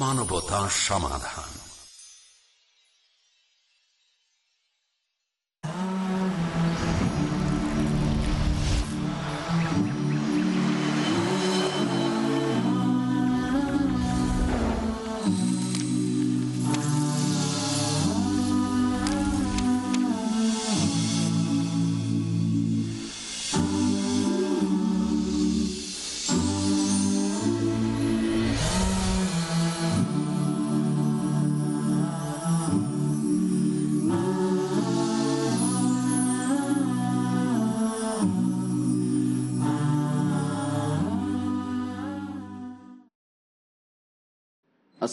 মানবতা সমাধান।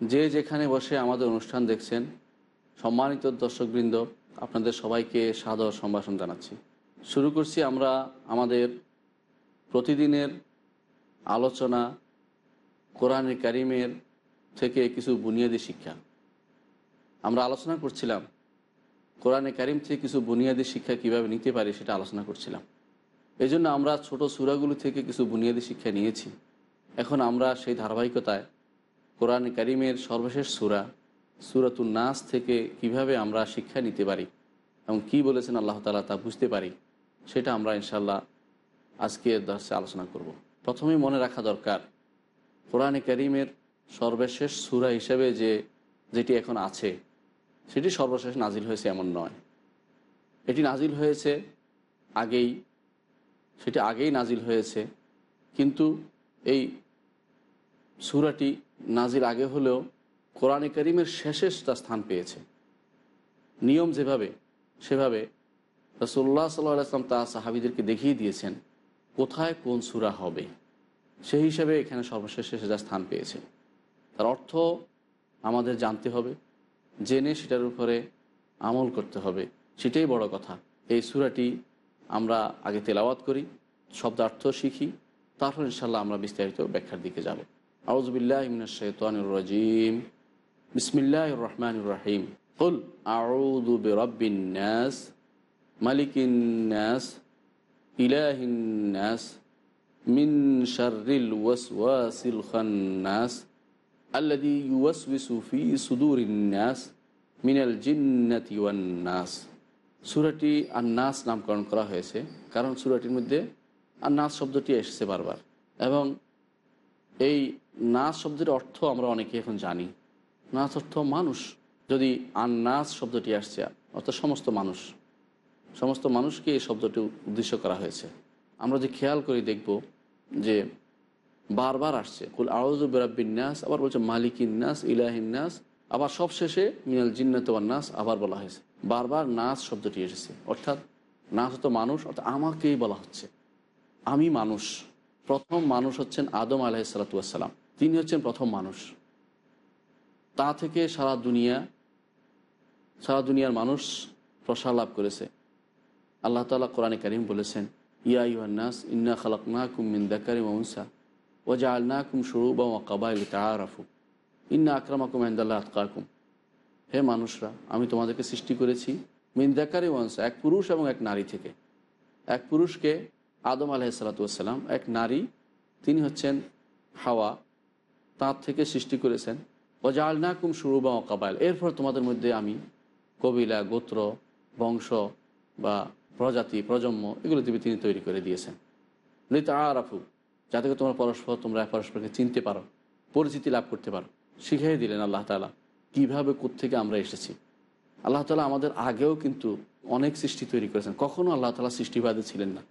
যে যেখানে বসে আমাদের অনুষ্ঠান দেখছেন, সম্মানিত দর্শকবৃন্দ, আপনাদের সবাইকে সাদর সম্ভাষণ জানাচ্ছি। শুরু করছি আমরা আমাদের প্রতিদিনের আলোচনা কোরআনে কারিমের থেকে কিছু বুনিয়াদী শিক্ষা। আমরা আলোচনা করছিলাম কোরআনে কারিম থেকে কিছু বুনিয়াদী শিক্ষা কীভাবে নিতে পারি সেটা আলোচনা করছিলাম। এই জন্য আমরা ছোট সুরাগুলো থেকে কিছু বুনিয়াদী শিক্ষা নিয়েছি। এখন আমরা সেই ধারাবাহিকতায় কোরআন করিমের সর্বশেষ সুরা সুরাতুল নাস থেকে কীভাবে আমরা শিক্ষা নিতে পারি এবং কি বলেছেন আল্লাহ তালা তা বুঝতে পারি, সেটা আমরা ইনশাল্লাহ আজকে দর্শে আলোচনা করব। প্রথমেই মনে রাখা দরকার, কোরআনে করিমের সর্বশেষ সুরা হিসেবে যে, যেটি এখন আছে, সেটি সর্বশেষ নাজিল হয়েছে এমন নয় এটি নাজিল হয়েছে আগেই, সেটি আগেই নাজিল হয়েছে, কিন্তু এই সুরাটি নাজির আগে হলেও কোরআনে করিমের শেষে তা স্থান পেয়েছে। নিয়ম যেভাবে, সেভাবে রসুল্লাহ সাল্লাহ আসলাম তা সাহাবিদেরকে দেখিয়ে দিয়েছেন, কোথায় কোন সুরা হবে? সেই হিসাবে এখানে সর্বশেষে সেটা স্থান পেয়েছে। তার অর্থ আমাদের জানতে হবে, জেনে সেটার উপরে আমল করতে হবে। সেটাই বড় কথা। এই সুরাটি আমরা আগে তেলাওয়াত করি, শব্দার্থ শিখি, তারপর ইনশাল্লাহ আমরা বিস্তারিত ব্যাখ্যার দিকে যাব। আউজবিল্লাহিমিনাশাইতানুর বিসমিল্লাহ রহমান রাহিম। কুল আউযু বিরাব্বিন নাস, মালিকিন নাস, ইলাহিন নাস, মিন শাররিল ওয়াসওয়াসিল খান্নাস, আল্লাযী ইউওয়াসওয়িসু ফি সুদুরিন নাস, মিনাল জিন্নাতি ওয়ান নাস। সূরাটি নাস নামকরণ করা হয়েছে, কারণ সুরাটির মধ্যে আন্নাস শব্দটি এসেছে বারবার। এবং এই নাচ শব্দের অর্থ আমরা অনেকে এখন জানি। নাচ অর্থ মানুষ। যদি আন্নাস শব্দটি আসছে, অর্থাৎ সমস্ত মানুষ। সমস্ত মানুষকে এই শব্দটি উদ্দেশ্য করা হয়েছে। আমরা যে খেয়াল করি দেখব যে বারবার আসছে, কুল আউজ বেরাবিন্যাস আবার বলছে মালিকিন্নাস ইলাহিন্নাস আবার সব শেষে মিনাল জিন্নাত নাস আবার বলা হয়েছে। বারবার নাচ শব্দটি এসেছে। অর্থাৎ নাচ হতো মানুষ, অর্থাৎ আমাকেই বলা হচ্ছে। আমি মানুষ। প্রথম মানুষ হচ্ছেন আদম আলাহিসাল্লাতুয়াসাল্লাম তিনি হচ্ছেন প্রথম মানুষ। তা থেকে সারা দুনিয়া, সারা দুনিয়ার মানুষ প্রসার লাভ করেছে। আল্লাহ তালা কোরআনে করিম বলেছেন, ইয়া ইউহান্নাস ইন্না খালাকনা কুম মিন দাকারি ও জা আলনা কুম সরুবা ও কাবাইল তারাফু ইন্না আকরামাকুম আন্দাল্লাহ আতকাকুম। হে মানুষরা, আমি তোমাদেরকে সৃষ্টি করেছি মিন দাকারি ওয়ানসা এক পুরুষ এবং এক নারী থেকে। এক পুরুষকে আদম আলাহিসাল্লাতুয়াসাল্লাম এক নারী, তিনি হচ্ছেন হাওয়া, তাঁর থেকে সৃষ্টি করেছেন। অজাল নাকুম সুরুবা ও কাবাইল, এরপর তোমাদের মধ্যে আমি কবিলা, গোত্র, বংশ বা প্রজাতি, প্রজন্ম, এগুলো তিনি তিনি তৈরি করে দিয়েছেন। তা আরাফু যাতে করে তোমরা পরস্পর, তোমরা পরস্পরকে চিনতে পারো, পরিচিতি লাভ করতে পারো। শিখিয়ে দিলেন আল্লাহ তালা কীভাবে থেকে আমরা এসেছি। আল্লাহ তালা আমাদের আগেও কিন্তু অনেক সৃষ্টি তৈরি করেছেন। কখনও আল্লাহ তালা সৃষ্টিবাদী ছিলেন না।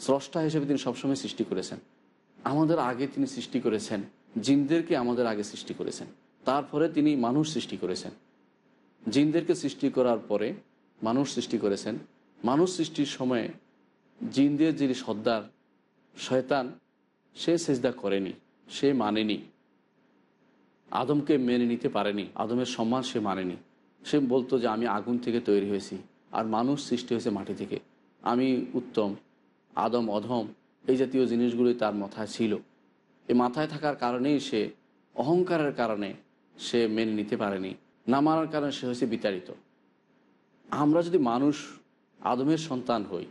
স্রষ্টা হিসেবে তিনি সবসময় সৃষ্টি করেছেন। আমাদের আগে তিনি সৃষ্টি করেছেন, জিনদেরকে আমাদের আগে সৃষ্টি করেছেন। তারপরে তিনি মানুষ সৃষ্টি করেছেন। জিনদেরকে সৃষ্টি করার পরে মানুষ সৃষ্টি করেছেন। মানুষ সৃষ্টির সময়ে জিনদের যিনি সর্দার, শয়তান, সে সেজদা করেনি, সে মানেনি। আদমকে মেনে নিতে পারেনি, আদমের সম্মান সে মানেনি। সে বলতো যে, আমি আগুন থেকে তৈরি হয়েছি, আর মানুষ সৃষ্টি হয়েছে মাটি থেকে। আমি উত্তম আদম, অধম এই জাতীয় জিনিসগুলি তার মাথায় ছিল। এই মাথায় থাকার কারণেই সে অহংকারের কারণে সে মেনে নিতে পারেনি। না মানার কারণে সে হয়েছে বিতাড়িত। আমরা যদি মানুষ আদমের সন্তান হই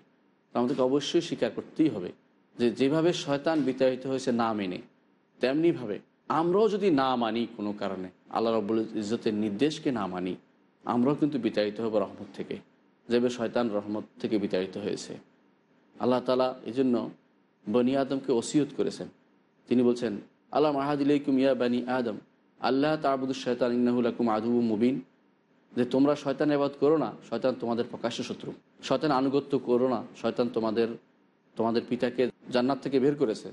আমাদেরকে অবশ্যই স্বীকার করতেই হবে যে যেভাবে শয়তান বিতাড়িত হয়েছে না মেনে, তেমনিভাবে আমরাও যদি না মানি কোনো কারণে, আল্লাহ রব্বুল ইজ্জতের নির্দেশকে না মানি, আমরাও কিন্তু বিতাড়িত হব রহমত থেকে যেভাবে শয়তান রহমত থেকে বিতাড়িত হয়েছে। আল্লাহ তালা এই জন্য বনি আদমকে ওসিয়ত করেছেন। তিনি বলছেন আল্লাহ মাহাদিলাইকুম ইয়া বানি আদম। আল্লাহ তাবুদুল শয়তান ইন্নাহুলাকুম আদু মুবিন। যে তোমরা শয়তান এবাদ করো না, শয়তান তোমাদের প্রকাশ্য শত্রু। শয়তান আনুগত্য করো না, শয়তান তোমাদের তোমাদের পিতাকে জান্নাত থেকে বের করেছে।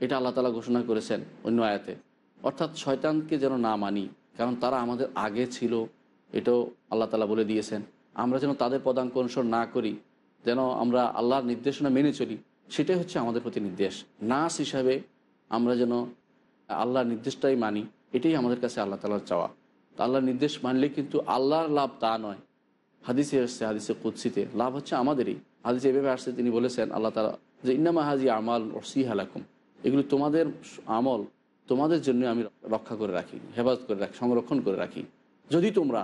এটা আল্লাহ তালা ঘোষণা করেছেন অন্য আয়াতে। অর্থাৎ শয়তানকে যেন না মানি, কারণ তারা আমাদের আগে ছিল, এটাও আল্লাহ তালা বলে দিয়েছেন। আমরা যেন তাদের পদাঙ্ক অনুসরণ না করি যেন আমরা আল্লাহর নির্দেশনা মেনে চলি, সেটাই হচ্ছে আমাদের প্রতি নির্দেশ। নাস হিসাবে আমরা যেন আল্লাহর নির্দেশটাই মানি, এটাই আমাদের কাছে আল্লাহ তালার চাওয়া। আল্লাহর নির্দেশ মানলে কিন্তু আল্লাহর লাভ তা নয়। হাদিসে আসছে, হাদিসে কুৎসিতে লাভ হচ্ছে আমাদেরই। হাদিসে এভাবে আসছে, তিনি বলেছেন, আল্লাহ তালা যে, ইন্নামা হাজি আমাল ওসি হালাকুম এগুলি তোমাদের আমল, তোমাদের জন্য আমি রক্ষা করে রাখি, হেফাজত করে রাখি, সংরক্ষণ করে রাখি। যদি তোমরা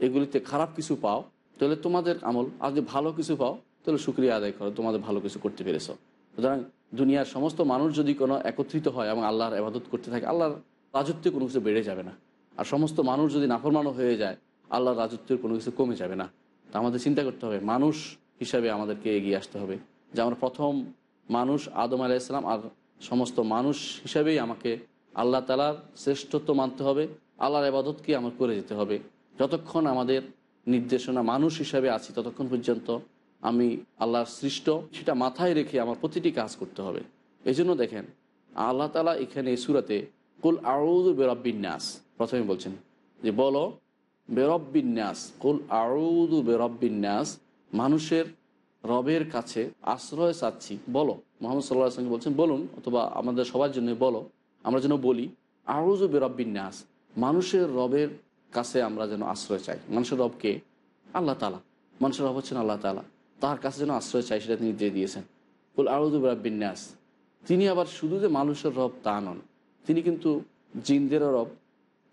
এগুলিতে খারাপ কিছু পাও তাহলে তোমাদের আমল আর যদি ভালো কিছু পাও, তাহলে শুক্রিয়া আদায় করো, তোমাদের ভালো কিছু করতে পেরেছ। সুতরাং দুনিয়ার সমস্ত মানুষ যদি কোনো একত্রিত হয় এবং আল্লাহর আবাদত করতে থাকে, আল্লাহর রাজত্বে কোনো কিছু বেড়ে যাবে না। আর সমস্ত মানুষ যদি নাফরমানো হয়ে যায়, আল্লাহর রাজত্বের কোনো কিছু কমে যাবে না। তা আমাদের চিন্তা করতে হবে, মানুষ হিসাবে আমাদেরকে এগিয়ে আসতে হবে। যে আমরা প্রথম মানুষ আদম আলাইসলাম আর সমস্ত মানুষ হিসাবেই আমাকে আল্লাহ তালার শ্রেষ্ঠত্ব মানতে হবে, আল্লাহর আবাদতকে আমার করে যেতে হবে। যতক্ষণ আমাদের নির্দেশনা মানুষ হিসাবে আছি ততক্ষণ পর্যন্ত আমি আল্লাহর সৃষ্ট সেটা মাথায় রেখে আমার প্রতিটি কাজ করতে হবে। এই জন্য দেখেন, আল্লাহ তালা এখানে সুরাতে, কুল আউদ বেরব্বিন্যাস প্রথমে বলছেন, যে বলো বেরব্বিন্যাস কুল আউদ বেরব্বিন্যাস মানুষের রবের কাছে আশ্রয় চাচ্ছি। বলো, মোহাম্মদ সাল্লাহ সঙ্গে বলছেন, বলুন অথবা আমাদের সবার জন্য বলো, আমরা যেন বলি আউজ বেরব্বিন্যাস মানুষের রবের কাছে আমরা যেন আশ্রয় চাই। মানুষের রবকে আল্লাহ তালা মানুষের রব হচ্ছেন আল্লাহ তালা তার কাছে যেন আশ্রয় চাই, সেটা তিনি দিয়ে দিয়েছেন। বল আউদু বিন্যাস তিনি আবার শুধু যে মানুষের রব তা নন, তিনি কিন্তু জিনদেরও রব,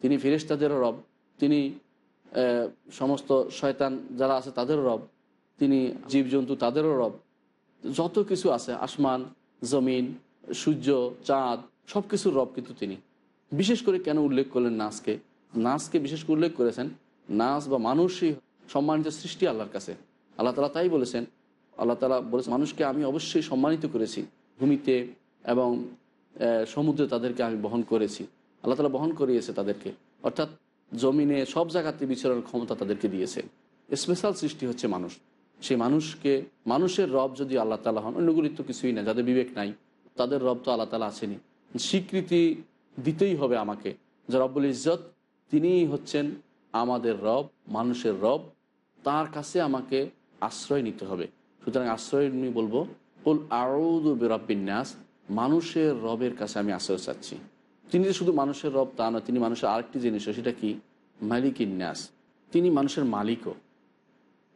তিনি ফেরেস্তাদেরও রব, তিনি সমস্ত শয়তান যারা আছে তাদেরও রব, তিনি জীবজন্তু তাদেরও রব। যত কিছু আছে, আসমান, জমিন, সূর্য, চাঁদ সব কিছুর রব কিন্তু তিনি। বিশেষ করে কেন উল্লেখ করলেন নাচকে নাচকে বিশেষ করে উল্লেখ করেছেন নাচ বা মানুষই সম্মানিত সৃষ্টি আল্লাহর কাছে। আল্লাহ তালা তাই বলেছেন, আল্লাহ তালা বলেছেন, মানুষকে আমি অবশ্যই সম্মানিত করেছি, ভূমিতে এবং সমুদ্রে তাদেরকে আমি বহন করেছি। আল্লাহ তালা বহন করিয়েছে তাদেরকে। অর্থাৎ জমিনে সব জায়গাতে বিচরণের ক্ষমতা তাদেরকে দিয়েছে। স্পেশাল সৃষ্টি হচ্ছে মানুষ। সেই মানুষকে, মানুষের রব যদি আল্লাহ তালা হন অন্যগুলির তো কিছুই না যাদের বিবেক নাই, তাদের রব তো আল্লাহ তালা আসেনি স্বীকৃতি দিতেই হবে আমাকে, যে রব্বুল ইজ্জত তিনিই হচ্ছেন আমাদের রব, মানুষের রব। তার কাছে আমাকে আশ্রয় নিতে হবে। সুতরাং আশ্রয় নিয়ে বলব, কুল আউদু বেরব্বিন্যাস মানুষের রবের কাছে আমি আশ্রয় চাচ্ছি। তিনি যে শুধু মানুষের রব তা নয়, তিনি মানুষের আরেকটি জিনিস সেটা কি? মালিক ইন্যাস তিনি মানুষের মালিকও।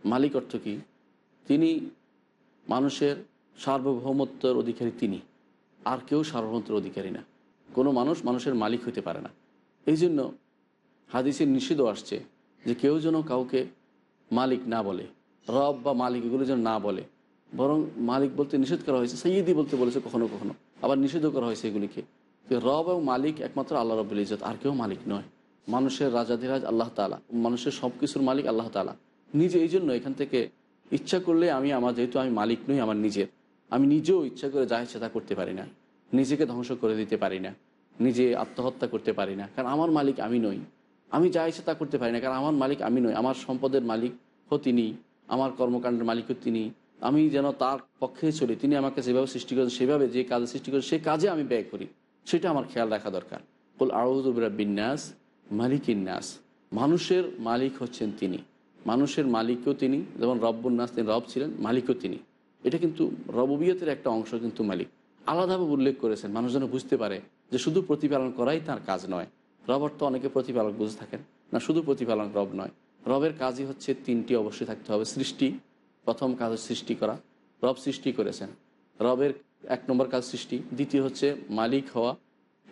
মালিক অর্থ কি? তিনি মানুষের সার্বভৌমত্বের অধিকারী তিনি। আর কেউ সার্বভৌমত্বের অধিকারী না। কোনো মানুষ মানুষের মালিক হতে পারে না। এই জন্য হাদিসের নিষিদ্ধ আসছে যে কেউ যেন কাউকে মালিক না বলে, রব বা মালিক এগুলো যেন না বলে, বরং মালিক বলতে নিষেধ করা হয়েছে সৈয়দি বলতে বলেছে কখনো কখনো, আবার নিষিদ্ধ করা হয়েছে এগুলিকে। রব এবং মালিক একমাত্র আল্লাহ রবুল ইজত আর কেউ মালিক নয়। মানুষের রাজাধিরাজ আল্লাহ তালা মানুষের সব কিছুর মালিক আল্লাহ তালা নিজে এই জন্য এখান থেকে ইচ্ছা করলে আমি আমার, যেহেতু আমি মালিক নই, আমার নিজের। আমি নিজেও ইচ্ছা করে যা ইচ্ছা তা করতে পারি না। নিজেকে ধ্বংস করে দিতে পারি না। নিজে আত্মহত্যা করতে পারি না। কারণ আমার মালিক আমি নই। আমি যা ইচ্ছা তা করতে পারি না, কারণ আমার মালিক আমি নই, আমার সম্পদের মালিক হো তিনি, আমার কর্মকাণ্ডের মালিকও তিনি। আমি যেন তার পক্ষে চলি, তিনি আমাকে যেভাবে সৃষ্টি করেন সেভাবে যে কাজে সৃষ্টি করেন সেই কাজে আমি ব্যয় করি। সেটা আমার খেয়াল রাখা দরকার। কুল আউজুবরা বিন্যাস মালিক ইন্যাস মানুষের মালিক হচ্ছেন তিনি। মানুষের মালিকও তিনি, যেমন রব্বুন্নাস তিনি রব ছিলেন, মালিকও তিনি। এটা কিন্তু রববিয়তের একটা অংশ কিন্তু মালিক। আলাদাভাবে উল্লেখ করেছেন, মানুষ যেন বুঝতে পারে যে শুধু প্রতিপালন করাই তার কাজ নয় রব অর্থ অনেকে প্রতিপালক বুঝে থাকেন। না, শুধু প্রতিপালক রব নয়। রবের কাজই হচ্ছে তিনটি অবশ্যই থাকতে হবে। সৃষ্টি, প্রথম কাজ সৃষ্টি করা। রব সৃষ্টি করেছেন। রবের এক নম্বর কাজ সৃষ্টি। দ্বিতীয় হচ্ছে মালিক হওয়া।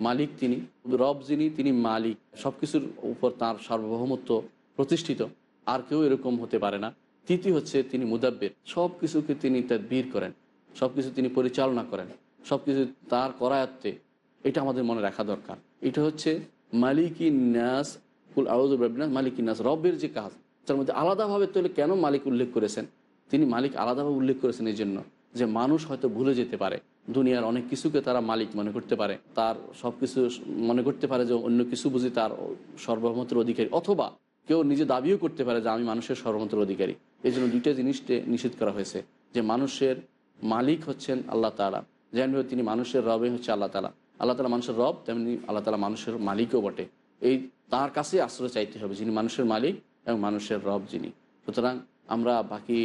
মালিক তিনি। রব যিনি, তিনি মালিক। সব কিছুর উপর তার সার্বভৌমত্ব প্রতিষ্ঠিত। আর কেউ এরকম হতে পারে না। তৃতীয় হচ্ছে তিনি মুদাব্বের। সব কিছুকে তিনি তার বীর করেন। সব কিছু তিনি পরিচালনা করেন। সব কিছু তার করায়ত্তে। এটা আমাদের মনে রাখা দরকার। এটা হচ্ছে মালিকি নাস, কুল আউদ্দিনাস মালিকি নাস রবের যে কাজ, তার মধ্যে আলাদাভাবে তাহলে কেন মালিক উল্লেখ করেছেন? তিনি মালিক আলাদাভাবে উল্লেখ করেছেন এই জন্য যে মানুষ হয়তো ভুলে যেতে পারে। দুনিয়ার অনেক কিছুকে তারা মালিক মনে করতে পারে। তার সব কিছু মনে করতে পারে যে অন্য কিছু বুঝি তার সর্বমতের অধিকারী। অথবা কেউ নিজে দাবিও করতে পারে যে আমি মানুষের সর্বমতের অধিকারী। এই জন্য দুইটা জিনিসকে নিষেধ করা হয়েছে যে মানুষের মালিক হচ্ছেন আল্লাহ তালা যেমন তিনি মানুষের রবে হচ্ছে আল্লাহ তালা আল্লাহ তালা মানুষের রব তেমনি আল্লাহ তালা মানুষের মালিকও বটে এই তার কাছে আশ্রয় চাইতে হবে যিনি মানুষের মালিক এবং মানুষের রব যিনি সুতরাং আমরা বাকি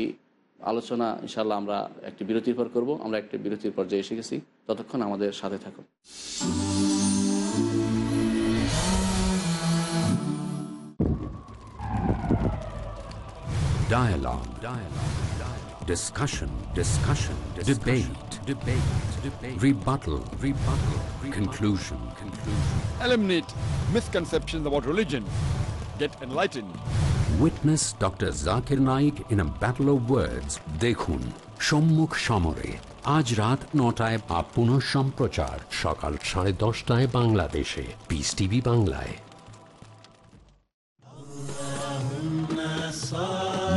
আলোচনা ইনশাল্লাহ আমরা একটি বিরতির পর করব আমরা একটি বিরতির পর্যায়ে এসে গেছি ততক্ষণ আমাদের সাথে থাকুন Dialogue. Dialogue. Dialogue. Discussion. Discussion. Debate. Debate. Debate. Rebuttal. Rebuttal. Conclusion. Conclusion. Eliminate misconceptions about religion. Get enlightened. Witness Dr. Zakir Naik in a battle of words. দেখুন সম্মুখ সমরে আজ রাত নটায় বা পুনঃ সম্প্রচার সকাল সাড়ে দশটায় বাংলাদেশে পিস টিভি বাংলায়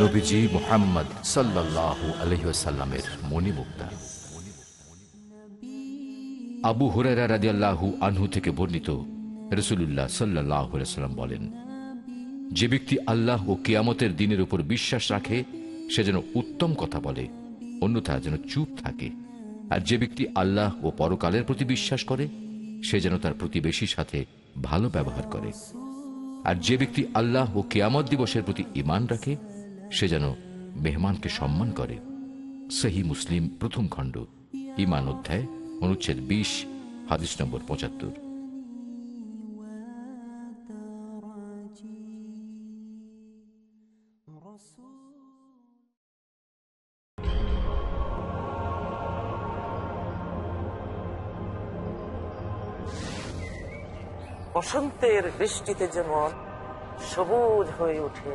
নবীজি মোহাম্মদ সাল্লাহ আলহিসাল্লামের মণিমুক্তা আবু হুরেরা রাদিয়াল্লাহু আনহু থেকে বর্ণিত রসুল্লাহ সাল্লাহ সাল্লাম বলেন, যে ব্যক্তি আল্লাহ ও কিয়ামতের দিনের উপর বিশ্বাস রাখে, সে যেন উত্তম কথা বলে, অন্যথা যেন চুপ থাকে। আর যে ব্যক্তি আল্লাহ ও পরকালের প্রতি বিশ্বাস করে, সে যেন তার প্রতিবেশীর সাথে ভালো ব্যবহার করে। আর যে ব্যক্তি আল্লাহ ও কেয়ামত দিবসের প্রতি ইমান রাখে, সে যেন মেহমানকে সম্মান করে। সহি মুসলিম প্রথম খণ্ড ইমান অধ্যায় অনুচ্ছেদ বিশ হাদিস নম্বর পঁচাত্তর। বসন্তের বৃষ্টিতে যেমন সবুজ হয়ে ওঠে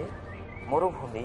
মরুভূমি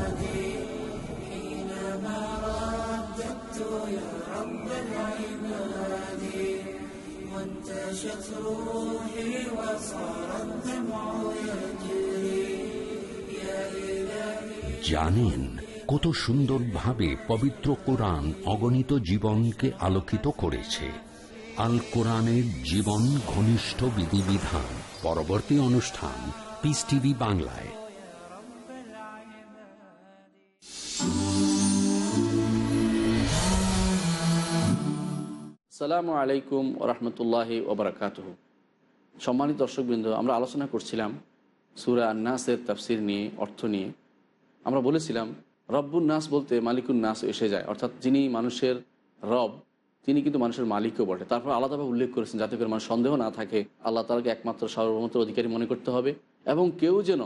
জানেন কত সুন্দরভাবে পবিত্র কোরআন অগণিত জীবনকে আলোকিত করেছে। আল কোরআনের জীবন ঘনিষ্ঠ বিধিবিধান। পরবর্তী অনুষ্ঠান পিস টিভি বাংলায়। সালামু আলাইকুম ওরহমতুল্লাহি ওবরাকাত সম্মানিত দর্শকবৃন্দ, আমরা আলোচনা করছিলাম সুরা নাসের তাফসির নিয়ে, অর্থ নিয়ে। আমরা বলেছিলাম রব্বুর নাস বলতে মালিকুন নাস এসে যায়, অর্থাৎ যিনি মানুষের রব, তিনি কিন্তু মানুষের মালিকও বটে। তারপর আলাদাভাবে উল্লেখ করেছেন, যাতে করে মানুষ সন্দেহ না থাকে, আল্লাহ তালাকে একমাত্র সার্বভৌমত্ব অধিকারী মনে করতে হবে এবং কেউ যেন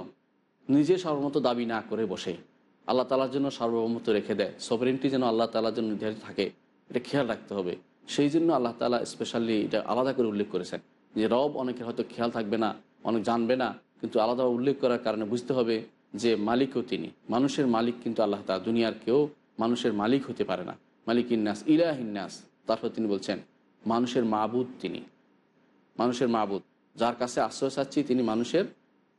নিজে সর্বমত দাবি না করে বসে। আল্লাহ তালার জন্য সার্বভৌমত্ব রেখে দেয়। সভারেন্টি যেন আল্লাহ তালার জন্য নির্ধারিত থাকে, এটা খেয়াল রাখতে হবে। সেই জন্য আল্লাহ তালা স্পেশালি এটা আলাদা করে উল্লেখ করেছেন যে রব অনেকের হয়তো খেয়াল থাকবে না, অনেক জানবে না, কিন্তু আলাদা উল্লেখ করার কারণে বুঝতে হবে যে মালিকও তিনি। মানুষের মালিক কিন্তু আল্লাহ তালা দুনিয়ার কেউ মানুষের মালিক হতে পারে না। মালিক ইন্নাস ইলাহিন্নাস তারপর তিনি বলছেন, মানুষের মাবুদ তিনি। মানুষের মাবুদ। যার কাছে আশ্রয় চাচ্ছি তিনি মানুষের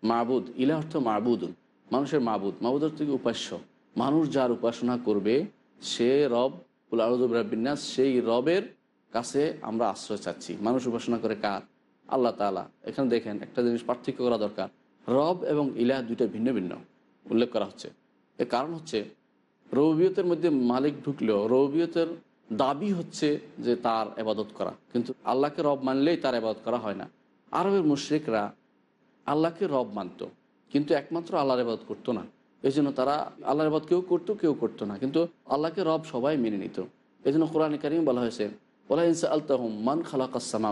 মাবুদ। ইলা অর্থ মাবুদুন। মানুষের মাবুদ। মাবুদ অর্থ কি উপাস্য? মানুষ যার উপাসনা করবে, সে রব আলহামদুলিল্লাহ সেই রবের কাছে আমরা আশ্রয় চাচ্ছি। মানুষ উপাসনা করে কার? আল্লাহ তালা এখানে দেখেন, একটা জিনিস পার্থক্য করা দরকার। রব এবং ইলাহ দুইটা ভিন্ন ভিন্ন, উল্লেখ করা হচ্ছে। এর কারণ হচ্ছে, রবিয়তের মধ্যে মালিক ঢুকলেও রবিয়তের দাবি হচ্ছে যে তার এবাদত করা। কিন্তু আল্লাহকে রব মানলেই তার এবাদত করা হয় না। আরবের মুশ্রিকরা আল্লাহকে রব মানত, কিন্তু একমাত্র আল্লাহর এবাদত করতো না। এই জন্য তারা আল্লাহর এবাদ কেউ করতো কেউ করতো না। কিন্তু আল্লাহকে রব সবাই মেনে নিত। এই জন্য কোরআন কারিম বলা হয়েছে মান খালাকাসমা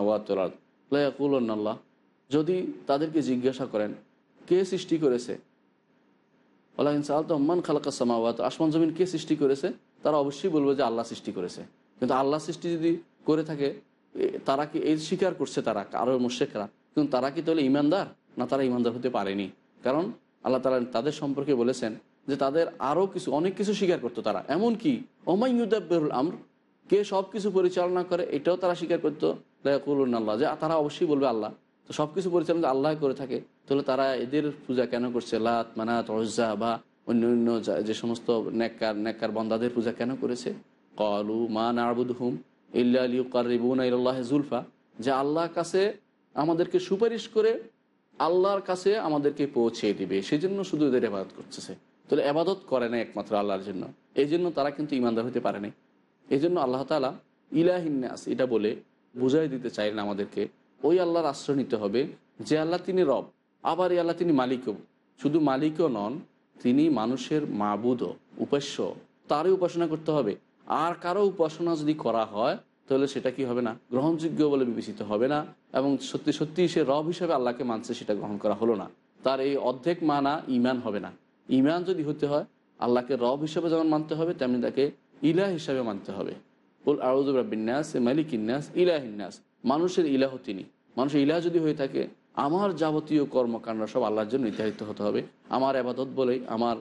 যদি তাদেরকে জিজ্ঞাসা করেন, কে সৃষ্টি করেছে? ওলা ইনসা আলতাহম মান খালাকাসমা আসমান, জমিন কে সৃষ্টি করেছে? তারা অবশ্যই বলবে যে আল্লাহ সৃষ্টি করেছে। কিন্তু আল্লাহ সৃষ্টি যদি করে থাকে তারা কি এই স্বীকার করছে তারা আরও মুশেকরা? কিন্তু তারা কি তাহলে ইমানদার? না, তারা ইমানদার হতে পারেনি। কারণ আল্লাহ তালা তাদের সম্পর্কে বলেছেন যে তাদের আরও কিছু, অনেক কিছু স্বীকার করতো তারা। এমন কি ওমাইউদ্দাবরুল আমর কে সব কিছু পরিচালনা করে, এটাও তারা স্বীকার করতো আল্লাহ, যে তারা অবশ্যই বলবে আল্লাহ। তো সব কিছু পরিচালনা আল্লাহ করে থাকে, তাহলে তারা এদের পূজা কেন করছে? লাত, মানাত অজ্জা বা অন্য অন্য যে সমস্ত নেককার নেককার বন্দাদের পূজা কেন করেছে? কলু মা নাবুদ হুম ইল্লা কারিবুন ইল্লাহ জুলফা যে আল্লাহর কাছে আমাদেরকে সুপারিশ করে আল্লাহর কাছে আমাদেরকে পৌঁছে দিবে সেই জন্য শুধু এদের আবাদত করতেছে। তাহলে আবাদত করে না একমাত্র আল্লাহর জন্য। এই জন্য তারা কিন্তু ইমানদার হতে পারে নাই। এই জন্য আল্লাহ তালা ইলাহিন্নাস এটা বলে বুঝাই দিতে চাইলেন আমাদেরকে। ওই আল্লাহর আশ্রয় নিতে হবে যে আল্লাহ তিনি রব, আবার এই আল্লাহ তিনি মালিকও। শুধু মালিকও নন, তিনি মানুষের মাবুদও, উপাস্য। তারই উপাসনা করতে হবে। আর কারও উপাসনা যদি করা হয়, তাহলে সেটা কি হবে না? গ্রহণযোগ্য বলে বিবেচিত হবে না এবং সত্যি সত্যি সে রব হিসাবে আল্লাহকে মানছে সেটা গ্রহণ করা হলো না। তার এই অর্ধেক মানা ইমান হবে না। ইমান যদি হতে হয়, আল্লাহকে রব হিসেবে যেমন মানতে হবে, তেমনি তাকে ইলাহ হিসাবে মানতে হবে। বল আউজুবিন্যাস মালিক ইন্যাস ইলাহিন্যাস মানুষের ইলাহ তিনি। মানুষের ইলাহ যদি হয়ে থাকে, আমার যাবতীয় কর্মকাণ্ড সব আল্লাহর জন্য নির্ধারিত হতে হবে। আমার আবাদত বলেই আমার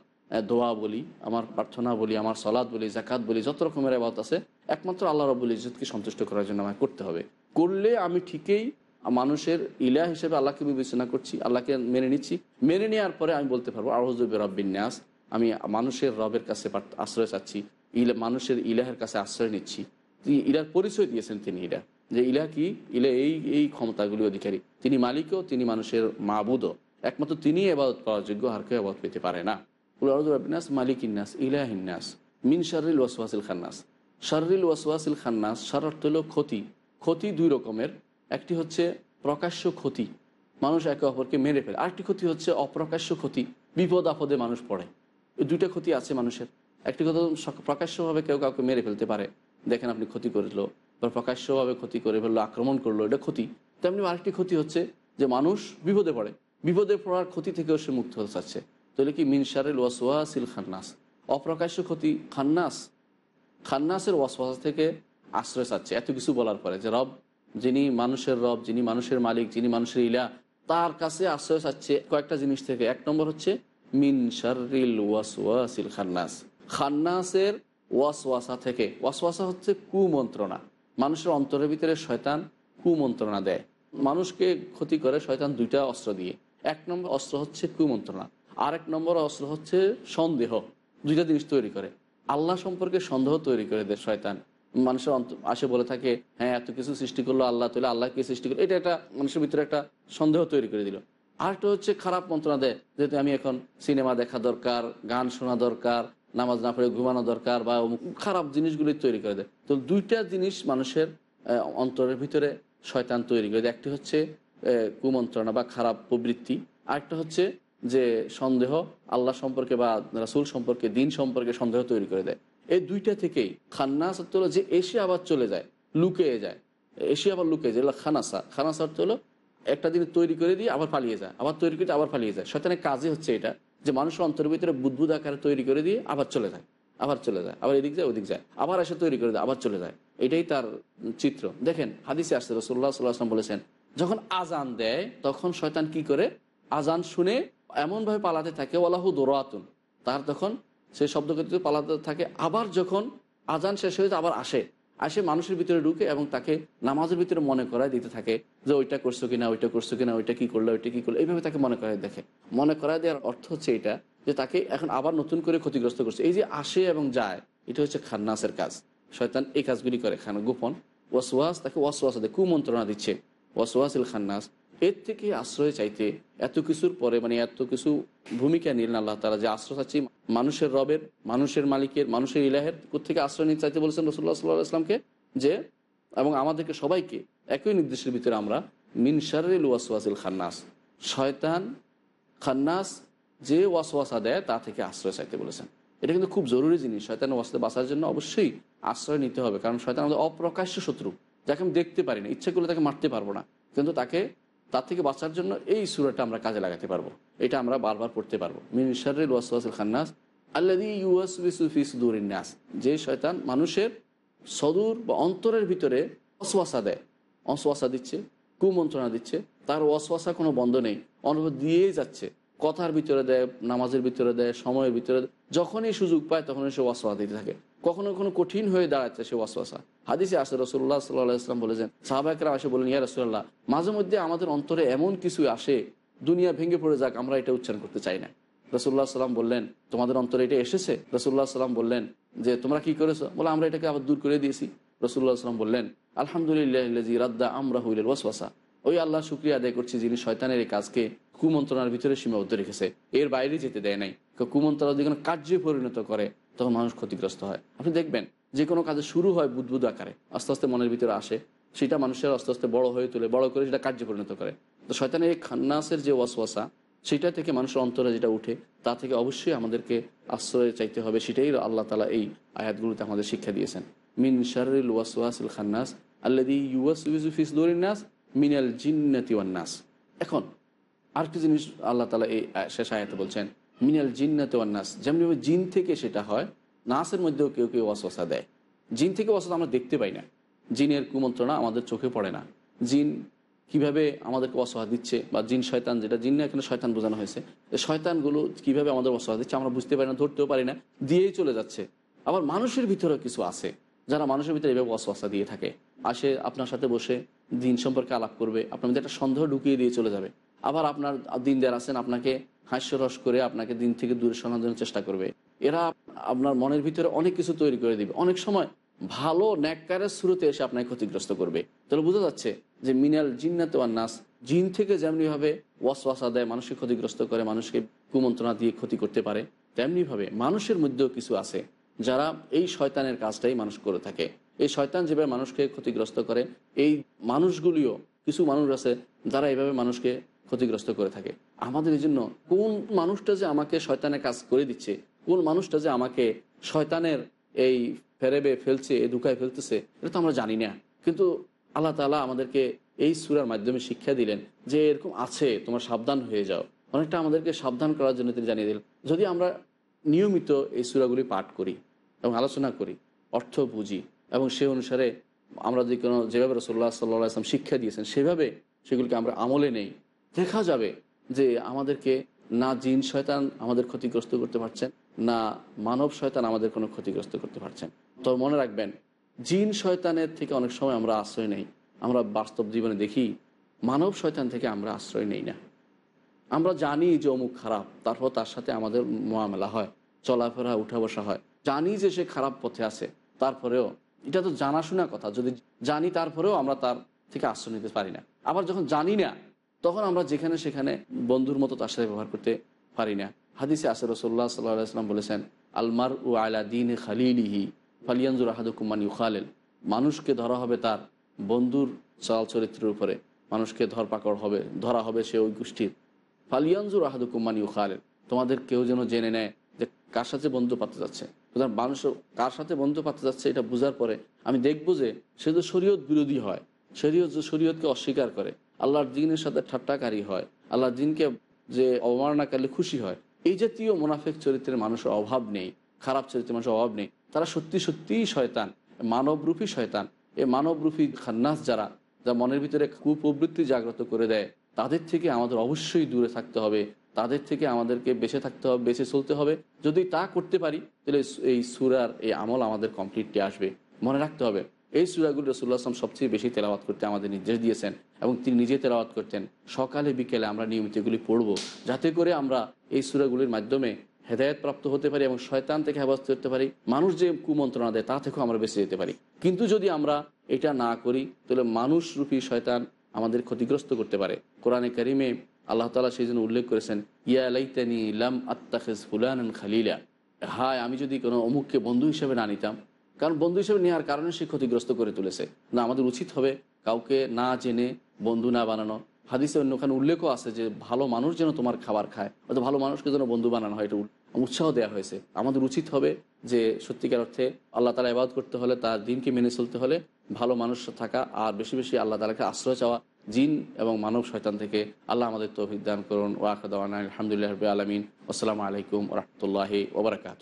দোয়া বলি, আমার প্রার্থনা বলি, আমার সলাদ বলি জাকাত বলি, যত রকমের আবাদত আছে, একমাত্র আল্লাহ রবুল ইজতকে সন্তুষ্ট করার জন্য আমাকে করতে হবে। করলে আমি ঠিকই মানুষের ইলা হিসেবে আল্লাহকে বিবেচনা করছি, আল্লাহকে মেনে নিচ্ছি। মেনে নেওয়ার পরে আমি বলতে পারব আরহজুবে রব্বিন্যাস আমি মানুষের রবের কাছে আশ্রয় চাচ্ছি। ইলা, মানুষের ইলাহের কাছে আশ্রয় নিচ্ছি। ইলার পরিচয় দিয়েছেন তিনি ইলা। যে ইলা কি? ইলা এই এই ক্ষমতাগুলি অধিকারী। তিনি মালিকও, তিনি মানুষের মাবুদও। একমাত্র তিনি এবাদত পাওয়ার যোগ্য, আর কেউ এবাদত পেতে পারে না। উল্লাহনাস মালিক ইন্নাস ইলাহিন্নাস মিন শারিল ওয়াসওয়াসিল খান্নাস। শারিল ওয়াসওয়াসিল খান্নাস সার অর্থ হলো ক্ষতি। ক্ষতি দুই রকমের। একটি হচ্ছে প্রকাশ্য ক্ষতি। মানুষ একে অপরকে মেরে ফেলে। আরেকটি ক্ষতি হচ্ছে অপ্রকাশ্য ক্ষতি। বিপদ আপদে মানুষ পড়ে। দুইটা ক্ষতি আছে মানুষের। একটি কথা প্রকাশ্যভাবে কেউ কাউকে মেরে ফেলতে পারে। দেখেন আপনি ক্ষতি করল বা প্রকাশ্যভাবে ক্ষতি করে ফেলল, আক্রমণ করল, এটা ক্ষতি। তেমনি আরেকটি ক্ষতি হচ্ছে যে মানুষ বিপদে পড়ে। বিপদে পড়ার ক্ষতি থেকেও সে মুক্ত হতে চাচ্ছে। তাহলে কি মিনসারেল ওয়াসওয়াসিল খান্নাস? অপ্রকাশ্য ক্ষতি খান্নাস, খান্নাসের ওয়াসওয়াস থেকে আশ্রয় চাচ্ছে। এত কিছু বলার পরে যে রব, যিনি মানুষের রব, যিনি মানুষের মালিক, যিনি মানুষের ইলা, তার কাছে আশ্রয় চাচ্ছে কয়েকটা জিনিস থেকে। এক নম্বর হচ্ছে মিন শারিল ওয়াসওয়াসিল খান্নাস। খান্নাসের ওয়াসওয়াসা থেকে। ওয়াসওয়াসা হচ্ছে কুমন্ত্রণা। মানুষের অন্তরের ভিতরে শয়তান কুমন্ত্রণা দেয়। মানুষকে ক্ষতি করে শয়তান দুইটা অস্ত্র দিয়ে। এক নম্বর অস্ত্র হচ্ছে কুমন্ত্রণা। আরেক নম্বর অস্ত্র হচ্ছে সন্দেহ। দুইটা জিনিস তৈরি করে। আল্লাহ সম্পর্কে সন্দেহ তৈরি করে দেয় শয়তান। মানুষের অন্ত আসে বলে থাকে হ্যাঁ এত কিছু সৃষ্টি করল আল্লাহ, তাহলে আল্লাহকে সৃষ্টি করল? এটা একটা মানুষের ভিতরে একটা সন্দেহ তৈরি করে দিল। আরেকটা হচ্ছে খারাপ মন্ত্রণা দেয়, যেহেতু আমি এখন সিনেমা দেখা দরকার, গান শোনা দরকার নামাজ না পড়ে ঘুমানো দরকার বা খারাপ জিনিসগুলি তৈরি করে দেয়। তো দুইটা জিনিস মানুষের অন্তরের ভিতরে শয়তান তৈরি করে দেয়। একটি হচ্ছে কুমন্ত্রণা বা খারাপ প্রবৃত্তি। আরেকটা হচ্ছে যে সন্দেহ আল্লাহ সম্পর্কে বা রাসুল সম্পর্কে, দিন সম্পর্কে সন্দেহ তৈরি করে দেয়। এই দুইটা থেকেই খান্নাস অর্থ হলো যে এসে আবার চলে যায়, লুকিয়ে যায়। এসে আবার লুকিয়ে যায় খানাসা। খানাসা অর্থ হলো একটা দিন তৈরি করে দিয়ে আবার পালিয়ে যায়, আবার তৈরি করে আবার পালিয়ে যায়। শয়তানের কাজই হচ্ছে এটা। যে মানুষের অন্তরের ভিতরে বুদ্বুদ আকারে তৈরি করে দিয়ে আবার চলে যায়, আবার চলে যায়, আবার এদিক যায়, ওদিক যায়, আবার এসে তৈরি করে দেয়, আবার চলে যায়। এটাই তার চিত্র। দেখেন, হাদিসে আসছে রসুল্লাহ সাল্লাহ আসলাম বলেছেন, যখন আজান দেয়, তখন শয়তান কি করে? আজান শুনে এমনভাবে পালাতে থাকে ওলাহু দোরাতুন। তার তখন সেই শব্দ করতে পালাতে থাকে, আবার যখন আজান শেষ হয়ে আবার আসে। আসে মানুষের ভিতরে ঢুকে এবং তাকে নামাজের ভিতরে মনে করায় দিতে থাকে যে ওইটা করছ কিনা, ওইটা করছ কিনা, ওইটা কি করল, ওইটা কি করল। এইভাবে তাকে মনে করায় দেখে। মনে করায় দেওয়ার অর্থ হচ্ছে এটা যে তাকে এখন আবার নতুন করে ক্ষতিগ্রস্ত করছে। এই যে আসে এবং যায়, এটা হচ্ছে খান্নাসের কাজ। শয়তান এই কাজগুলি করে খান। গোপন ওয়াসওয়াস, তাকে ওয়াসওয়াস দেয় কুমন্ত্রণা দিচ্ছে। ওয়াসওয়াসিল খান্নাস। এর থেকে আশ্রয় চাইতে এত কিছুর পরে মানে এত কিছু ভূমিকা নিলেন আল্লাহ তারা যে আশ্রয় চাচ্ছি মানুষের রবের, মানুষের মালিকের, মানুষের ইলাহের থেকে আশ্রয় নিতে চাইতে বলেছেন রসুল্লাহ সাল্লাহ আসলামকে যে এবং আমাদেরকে সবাইকে একই নির্দেশের ভিতরে আমরা মিনসারেল ওয়াসওয়াসিল খান্নাস, শয়তান খান্নাস যে ওয়াসওয়াসা দেয় তা থেকে আশ্রয় চাইতে বলেছেন। এটা কিন্তু খুব জরুরি জিনিস, শয়তানের ওয়াসতে বাঁচার জন্য অবশ্যই আশ্রয় নিতে হবে, কারণ শয়তান আমাদের অপ্রকাশ্য শত্রু, যাকে আমি দেখতে পারি না, ইচ্ছা করলে তাকে মারতে পারব না, কিন্তু তাকে তার থেকে বাঁচার জন্য এই সুরাটা আমরা কাজে লাগাতে পারব। এটা আমরা বারবার পড়তে পারব। মিনসারেল ওয়াসওয়াসিল খান্নাস আল্লাদি বিসুফিসদুরিন নাস। যে শয়তান মানুষের সদূর বা অন্তরের ভিতরে অশ্বাসা দেয়। অশ্বাসা দিচ্ছে, কুমন্ত্রণা দিচ্ছে, তার অশ্বাসা কোনো বন্ধ নেই। অনুভব দিয়েই যাচ্ছে। কথার ভিতরে দেয়, নামাজের ভিতরে দেয়, সময়ের ভিতরে। যখনই সুযোগ পায়, তখনই সে ওয়াসওয়া দিতে থাকে। কখনো কখনো কঠিন হয়ে দাঁড়াচ্ছে সে ওয়াসওয়াসা। হাদিসে আসে রসুল্লাহ সাল্লাহ ইসলাম বলেছেন সাহাবাকরা আসে বলেন ইয়া রসুল্লাহ মাঝে মধ্যে আমাদের অন্তরে এমন কিছু আসে, দুনিয়া ভেঙে পড়ে যাক, আমরা এটা উচ্চারণ করতে চাই না। রসুল্লাহ সাল্লাম বললেন, তোমাদের অন্তরে এটা এসেছে? রসুল্লাহ সাল্লাম বললেন, যে তোমরা কি করেছ? বলে, আমরা এটাকে আবার দূর করে দিয়েছি। রসুল্লাহ সাল্লাম বললেন, আলহামদুলিল্লাহ রাদ্দা আমরা হইলের ওয়াসওয়াসা। ওই আল্লাহ শুক্রিয়া আদায় করছি যিনি শয়তানের এই কাজকে কুমন্ত্রণার ভিতরে সীমাবদ্ধ রেখেছে। এর বাইরে যেতে দেয় নাই। কুমন্ত্রণা যদি কোনো কার্যে পরিণত করে, তখন মানুষ ক্ষতিগ্রস্ত হয়। আপনি দেখবেন, যে কোনো কাজে শুরু হয় বুদবুদ আকারে। আস্তে আস্তে মনের ভিতরে আসে। সেটা মানুষের আস্তে আস্তে বড় হয়ে তোলে, বড় করে সেটা কার্যে পরিণত করে। তো শয়তানের এই খান্নাসের যে ওয়াসওয়াসা, সেটা থেকে মানুষের অন্তরে যেটা উঠে, তা থেকে অবশ্যই আমাদেরকে আশ্রয় চাইতে হবে। সেটাই আল্লাহ তালা এই আয়াতগুলোতে আমাদের শিক্ষা দিয়েছেন। মিন শারিল ওয়াসওয়াসিল খান্নাস আল্লাদি ইউয়াস ইউজুফিস দরিনাস মিনাল জিন্নাতি নাস। এখন আর কি জিনিস আল্লাহ তালা এই শেষ আয়াতে বলছেন, মিনাল জিন্নাতে নাস। যেমনি জিন থেকে সেটা হয়, নাসের মধ্যেও কেউ কেউ ওয়াসওয়াসা দেয়। জিন থেকে ওয়াসওয়াসা আমরা দেখতে পাই না। জিনের কুমন্ত্রণা আমাদের চোখে পড়ে না। জিন কীভাবে আমাদেরকে অসহায় দিচ্ছে বা জিন শয়তান, যেটা জিন না, এখানে শয়তান বোঝানো হয়েছে। শয়তানগুলো কীভাবে আমাদের অসহায় দিচ্ছে আমরা বুঝতে পারি না, ধরতেও পারি না, দিয়েই চলে যাচ্ছে। আবার মানুষের ভিতরেও কিছু আছে, যারা মানুষের ভিতরে এভাবে অসহায় দিয়ে থাকে। আসে আপনার সাথে বসে, দিন সম্পর্কে আলাপ করবে, আপনার মধ্যে একটা সন্দেহ ঢুকিয়ে দিয়ে চলে যাবে। আবার আপনার দিন দেয়ার আছেন, আপনাকে হাস্যরস করে আপনাকে দিন থেকে দূরে সরানোর জন্য চেষ্টা করবে। এরা আপনার মনের ভিতরে অনেক কিছু তৈরি করে দিবে। অনেক সময় ভালো, ন্যাক্কারের শুরুতে এসে আপনাকে ক্ষতিগ্রস্ত করবে। তাহলে বোঝা যাচ্ছে যে মিনাল জিন্নাত নাস, জিন থেকে যেমনিভাবে ওয়াসওয়াসা দেয়, মানুষকে ক্ষতিগ্রস্ত করে, মানুষকে কুমন্ত্রণা দিয়ে ক্ষতি করতে পারে, তেমনিভাবে মানুষের মধ্যেও কিছু আছে যারা এই শয়তানের কাজটাই মানুষ করে থাকে। এই শয়তান যেভাবে মানুষকে ক্ষতিগ্রস্ত করে, এই মানুষগুলিও, কিছু মানুষ আছে যারা এইভাবে মানুষকে ক্ষতিগ্রস্ত করে থাকে। আমাদের এই জন্য কোন মানুষটা যে আমাকে শয়তানের কাজ করে দিচ্ছে, কোন মানুষটা যে আমাকে শয়তানের এই ফেরেবে ফেলছে এ দুকায় ফেলতেছে, এটা তো আমরা জানি না। কিন্তু আল্লাহ তালা আমাদেরকে এই সুরার মাধ্যমে শিক্ষা দিলেন যে এরকম আছে, তোমার সাবধান হয়ে যাও। অনেকটা আমাদেরকে সাবধান করার জন্য তিনি জানিয়ে দিলেন, যদি আমরা নিয়মিত এই সুরাগুলি পাঠ করি এবং আলোচনা করি, অর্থ বুঝি এবং সে অনুসারে আমরা যে কোনো, যেভাবে রসোল্লা সাল্লাহ আসলাম শিক্ষা দিয়েছেন, সেভাবে সেগুলিকে আমরা আমলে নেই। দেখা যাবে যে আমাদেরকে না জিন শয়তান আমাদের ক্ষতিগ্রস্ত করতে পারছেন, না মানব শয়তান আমাদের কোনো ক্ষতিগ্রস্ত করতে পারছেন। তো মনে রাখবেন, জিন শয়তানের থেকে অনেক সময় আমরা আশ্রয় নেই। আমরা বাস্তব জীবনে দেখি, মানব শয়তান থেকে আমরা আশ্রয় নেই না। আমরা জানি যে অমুক খারাপ, তারপর তার সাথে আমাদের মোয়ামেলা হয়, চলাফেরা উঠা বসা হয়। জানি যে সে খারাপ পথে আছে, তারপরেও, এটা তো জানাশোনা কথা। যদি জানি তারপরেও আমরা তার থেকে আশ্রয় নিতে পারি না। আবার যখন জানি না তখন আমরা যেখানে সেখানে বন্ধুর মতো তার সাথে ব্যবহার করতে পারি না। হাদিসে আসে রসোল্লা সাল্লাম বলেছেন আলমার ও আলা দিন খালিলিহি, ফালিয়ানজুর আহাদুকুমান ইউখালেল। মানুষকে ধরা হবে তার বন্ধুর চাল চরিত্রের উপরে। মানুষকে ধরপাকড় হবে, ধরা হবে সে ওই গোষ্ঠীর। ফালিয়ানজুর আহাদুকুমান ইউখালেল। তোমাদের কেউ যেন জেনে নেয় যে কার সাথে বন্ধু পাতে যাচ্ছে। সুতরাং মানুষ কার সাথে বন্ধু পাতে যাচ্ছে এটা বোঝার পরে আমি দেখব যে সে তো শরীয়ত বিরোধী হয়। শরীয়ত যে শরীয়তকে অস্বীকার করে। আল্লাহর দিনের সাথে ঠাট্টাকারী হয়, আল্লাহর দিনকে যে অবমাননা করলে খুশি হয়। এই জাতীয় মুনাফেক চরিত্রের মানুষের অভাব নেই, খারাপ চরিত্রের মানুষের অভাব নেই। তারা সত্যি সত্যিই শয়তান, মানবরূপী শয়তান। এই মানবরূপী খান্নাস যারা, যা মনের ভিতরে কুপ্রবৃত্তি জাগ্রত করে দেয়, তাদের থেকে আমাদের অবশ্যই দূরে থাকতে হবে। তাদের থেকে আমাদেরকে বেঁচে থাকতে হবে, বেঁচে চলতে হবে। যদি তা করতে পারি, তাহলে এই সুরার এই আমল আমাদের কমপ্লিটলি আসবে। মনে রাখতে হবে এই সুরাগুলি রসুল্লাহ আসলাম সবচেয়ে বেশি তেলাওয়াত করতে আমাদের নির্দেশ দিয়েছেন এবং তিনি নিজে তেলাওয়াত করতেন। সকালে, বিকেলে আমরা নিয়মিত এগুলি পড়ব যাতে করে আমরা এই সুরাগুলির মাধ্যমে হেদায়ত প্রাপ্ত হতে পারি এবং শয়তান থেকে হেফাজত করতে পারি, মানুষ যে কুমন্ত্রণা দেয় তা থেকেও আমরা বেঁচে যেতে পারি। কিন্তু যদি আমরা এটা না করি, তাহলে মানুষরূপী শয়তান আমাদের ক্ষতিগ্রস্ত করতে পারে। কোরআনে কারিমে আল্লাহ তালা সেই জন্য উল্লেখ করেছেন, ইয়া লাইতানি লাম আত্তাখিজ ফুলান খালিলা। হায়, আমি যদি কোনো অমুককে বন্ধু হিসেবে না নিতাম কারণ বন্ধু হিসেবে নেওয়ার কারণে সে ক্ষতিগ্রস্ত করে তুলেছে। না, আমাদের উচিত হবে কাউকে না জেনে বন্ধু না বানানো। হাদিসে অন্যখানে উল্লেখও আছে যে, ভালো মানুষ যেন তোমার খাবার খায় অথবা ভালো মানুষকে যেন বন্ধু বানানো হয়, এটা উৎসাহ দেওয়া হয়েছে। আমাদের উচিত হবে যে, সত্যিকার অর্থে আল্লাহ তালা আবাদ করতে হলে, তার দিনকে মেনে চলতে হলে ভালো মানুষ থাকা আর বেশি বেশি আল্লাহ তালাকে আশ্রয় চাওয়া জিন এবং মানব শয়তান থেকে আল্লাহ আমাদের তৌফিক দান করুন। ওয়াকদান আলহামদুলিল্লাহ রবি আলমিন। আসসালামু আলাইকুম রহমতুল্লাহি ওবরাকাত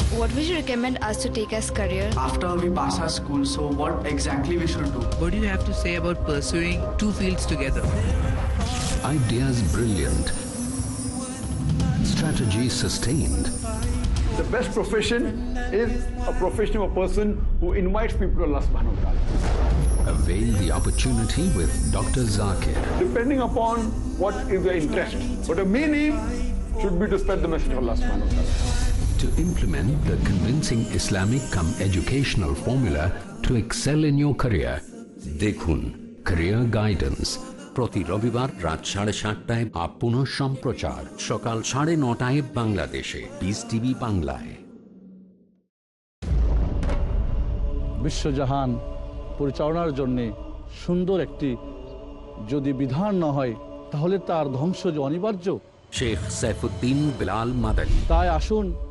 What would you recommend us to take as career? After we pass our school, so what exactly we should do? What do you have to say about pursuing two fields together? Ideas brilliant. Strategy sustained. The best profession is a professional person who invites people to Allah subhanahu wa ta'ala. Avail the opportunity with Dr. Zakir. Depending upon what is your interest. But the main aim should be to spread the message of Allah subhanahu wa ta'ala. To implement the convincing Islamic come educational formula to excel in your career. দেখুন। Career Guidance. প্রতি রবিবার রাত সাড়ে সাতটায় বা পুনঃ সম্প্রচার। সকাল সাড়ে নটায় বাংলাদেশে। পিস টিভি বাংলায়। বিশ্বজাহান পরিচালনার জন্যে সুন্দর একটি যদি বিধান না হয় তাহলে তার ধ্বংস যে অনিবার্য। শেখ সাইফুদ্দিন বিলাল মাদানী। তাই আসুন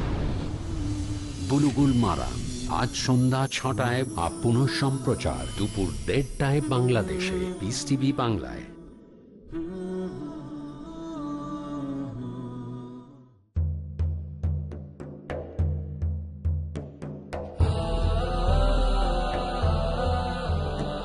বুলুগুল মারা। আজ সন্ধ্যা ছটায় বা পুনঃ সম্প্রচার দুপুর দেড়টায় বাংলাদেশে। বিস টিভি বাংলায়।